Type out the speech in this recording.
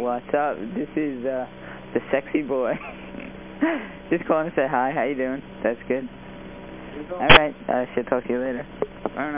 What's up? This is uh, the sexy boy. Just calling to say hi. How you doing? That's good. All right. I should talk to you later.